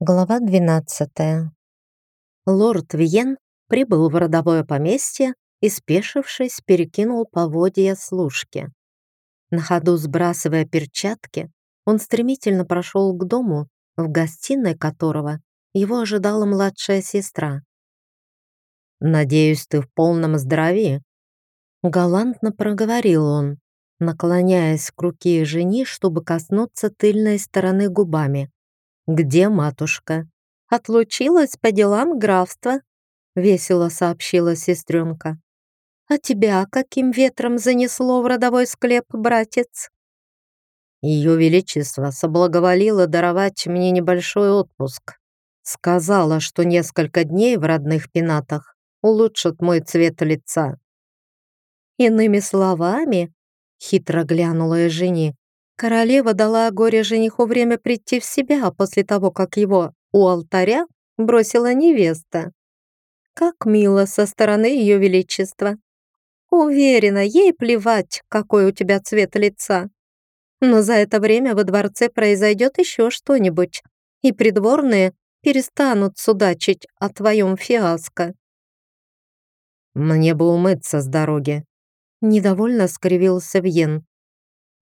Глава 12. Лорд Виен прибыл в родовое поместье и, спешившись, перекинул поводья служки. На ходу сбрасывая перчатки, он стремительно прошел к дому, в гостиной которого его ожидала младшая сестра. «Надеюсь, ты в полном здравии?» Галантно проговорил он, наклоняясь к руке жени, чтобы коснуться тыльной стороны губами. «Где матушка?» «Отлучилась по делам графства», — весело сообщила сестренка. «А тебя каким ветром занесло в родовой склеп, братец?» Ее Величество соблаговолило даровать мне небольшой отпуск. Сказала, что несколько дней в родных пенатах улучшат мой цвет лица. Иными словами, хитро глянула жени, Королева дала горе жениху время прийти в себя после того, как его у алтаря бросила невеста. Как мило со стороны Ее Величества. Уверена, ей плевать, какой у тебя цвет лица. Но за это время во дворце произойдет еще что-нибудь, и придворные перестанут судачить о твоем фиаско. «Мне бы умыться с дороги», — недовольно скривился Вьен.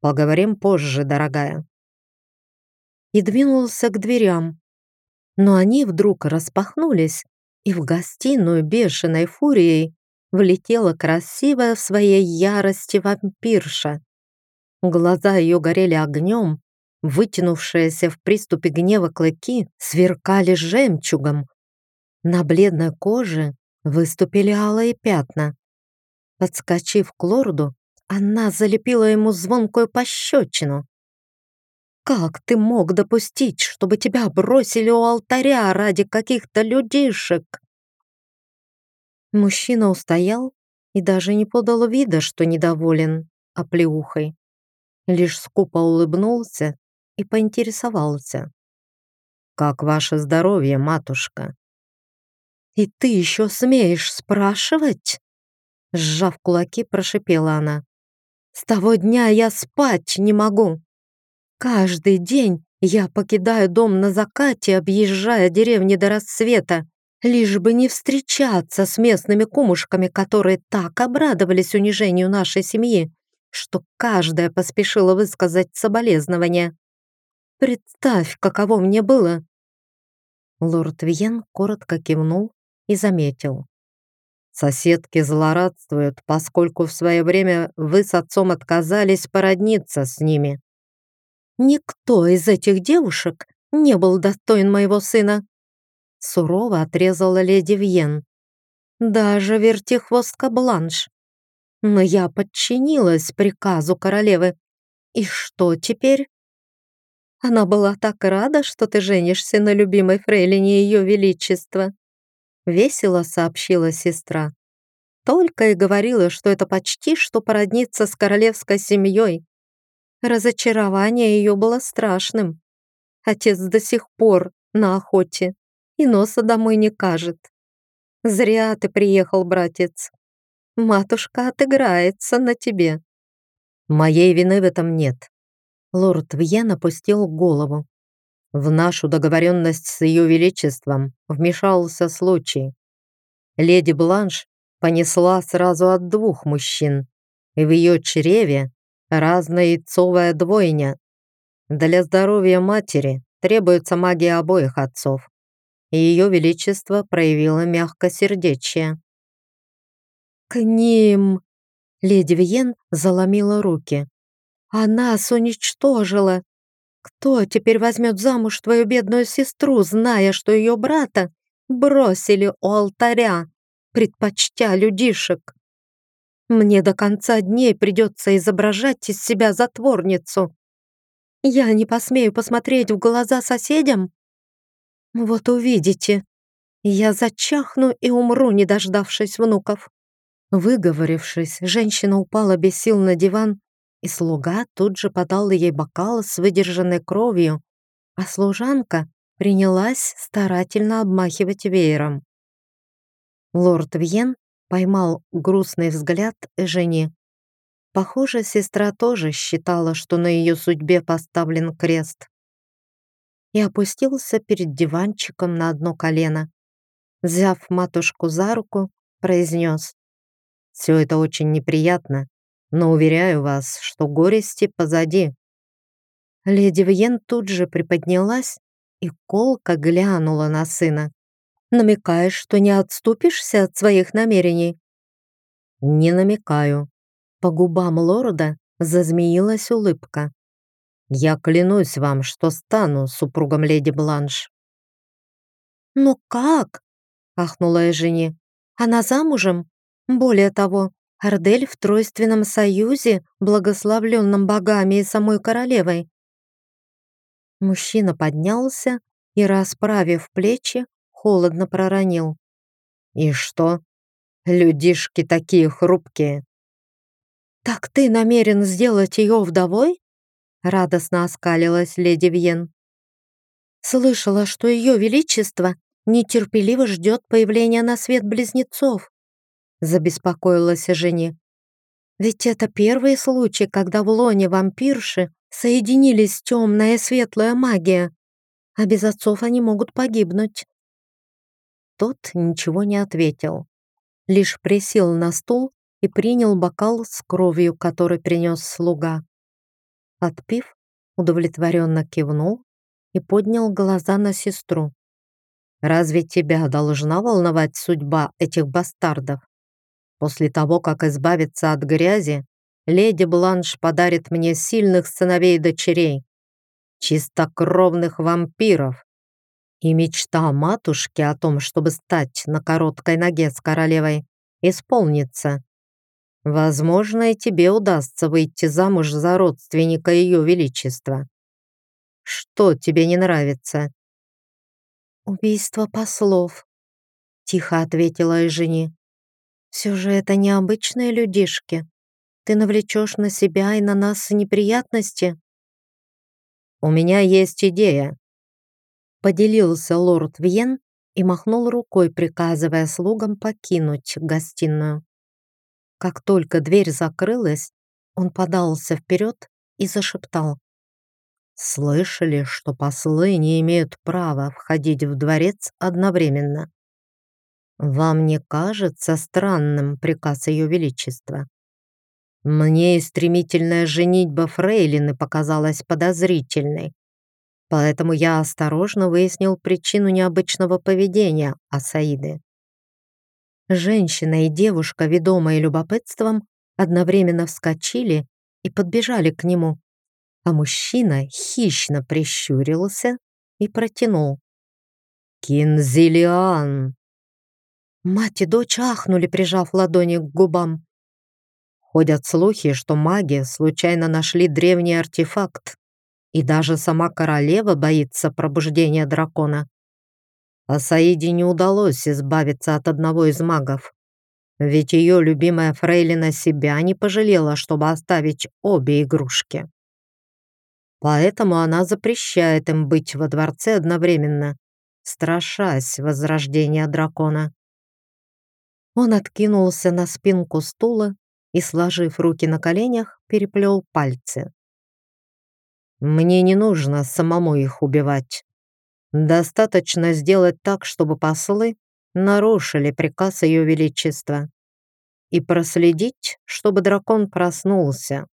Поговорим позже, дорогая». И двинулся к дверям. Но они вдруг распахнулись, и в гостиную бешеной фурией влетела красивая в своей ярости вампирша. Глаза ее горели огнем, вытянувшиеся в приступе гнева клыки сверкали жемчугом. На бледной коже выступили алые пятна. Подскочив к лорду, она залепила ему звонкую пощечину. «Как ты мог допустить, чтобы тебя бросили у алтаря ради каких-то людишек?» Мужчина устоял и даже не подал вида, что недоволен оплеухой. Лишь скупо улыбнулся и поинтересовался. «Как ваше здоровье, матушка?» «И ты еще смеешь спрашивать?» Сжав кулаки, прошипела она. С того дня я спать не могу. Каждый день я покидаю дом на закате, объезжая деревни до рассвета, лишь бы не встречаться с местными кумушками, которые так обрадовались унижению нашей семьи, что каждая поспешила высказать соболезнования. Представь, каково мне было. Лорд Виен коротко кивнул и заметил. Соседки злорадствуют, поскольку в свое время вы с отцом отказались породниться с ними. Никто из этих девушек не был достоин моего сына. Сурово отрезала леди Вьен. Даже вертихвостка Бланш. Но я подчинилась приказу королевы. И что теперь? Она была так рада, что ты женишься на любимой фрейлине Ее Величества. Весело сообщила сестра. Только и говорила, что это почти что породниться с королевской семьей. Разочарование ее было страшным. Отец до сих пор на охоте и носа домой не кажет. Зря ты приехал, братец. Матушка отыграется на тебе. Моей вины в этом нет. Лорд Вьен опустил голову. В нашу договоренность с Ее Величеством вмешался случай. Леди Бланш понесла сразу от двух мужчин, и в ее чреве разная яйцовая двойня. Для здоровья матери требуется магия обоих отцов, и Ее Величество проявило мягкосердечие. «К ним!» Леди Виен заломила руки. «Она нас уничтожила! Кто теперь возьмет замуж твою бедную сестру, зная, что ее брата бросили у алтаря, предпочтя людишек? Мне до конца дней придется изображать из себя затворницу. Я не посмею посмотреть в глаза соседям? Вот увидите, я зачахну и умру, не дождавшись внуков. Выговорившись, женщина упала без сил на диван и слуга тут же подал ей бокал с выдержанной кровью, а служанка принялась старательно обмахивать веером. Лорд Вьен поймал грустный взгляд Жени. Похоже, сестра тоже считала, что на ее судьбе поставлен крест. и опустился перед диванчиком на одно колено. Взяв матушку за руку, произнес. «Все это очень неприятно, но уверяю вас, что горести позади». Леди Вьен тут же приподнялась и колко глянула на сына. «Намекаешь, что не отступишься от своих намерений?» «Не намекаю». По губам лорда зазмеилась улыбка. «Я клянусь вам, что стану супругом леди Бланш». «Но как?» — ахнула Эжени. «Она замужем? Более того, Ардель в тройственном союзе, благословленном богами и самой королевой». Мужчина поднялся и, расправив плечи, холодно проронил. «И что? Людишки такие хрупкие!» «Так ты намерен сделать ее вдовой?» Радостно оскалилась леди Вьен. «Слышала, что ее величество нетерпеливо ждет появления на свет близнецов», забеспокоилась Жени. «Ведь это первый случай, когда в лоне вампирши соединились темная и светлая магия, а без отцов они могут погибнуть». Тот ничего не ответил, лишь присел на стул и принял бокал с кровью, который принес слуга. Отпив, удовлетворенно кивнул и поднял глаза на сестру. «Разве тебя должна волновать судьба этих бастардов? После того, как избавиться от грязи, леди Бланш подарит мне сильных сыновей и дочерей, чистокровных вампиров, и мечта матушки о том, чтобы стать на короткой ноге с королевой, исполнится. Возможно, и тебе удастся выйти замуж за родственника Ее Величества. Что тебе не нравится?» «Убийство послов», — тихо ответила Эжени. «Все же это необычные людишки. Ты навлечешь на себя и на нас неприятности». «У меня есть идея», Поделился лорд Вьен и махнул рукой, приказывая слугам покинуть гостиную. Как только дверь закрылась, он подался вперед и зашептал. «Слышали, что послы не имеют права входить в дворец одновременно? Вам не кажется странным приказ Ее Величества? Мне и стремительная женитьба Фрейлины показалась подозрительной. Поэтому я осторожно выяснил причину необычного поведения Асаиды. Женщина и девушка, ведомые любопытством, одновременно вскочили и подбежали к нему, а мужчина хищно прищурился и протянул. «Кинзилиан!» Мать и дочь ахнули, прижав ладони к губам. Ходят слухи, что маги случайно нашли древний артефакт, и даже сама королева боится пробуждения дракона. А Саиде не удалось избавиться от одного из магов. Ведь ее любимая фрейлина себя не пожалела, чтобы оставить обе игрушки. Поэтому она запрещает им быть во дворце одновременно, страшась возрождения дракона. Он откинулся на спинку стула и, сложив руки на коленях, переплел пальцы. Мне не нужно самому их убивать. Достаточно сделать так, чтобы послы нарушили приказ Ее Величества и проследить, чтобы дракон проснулся.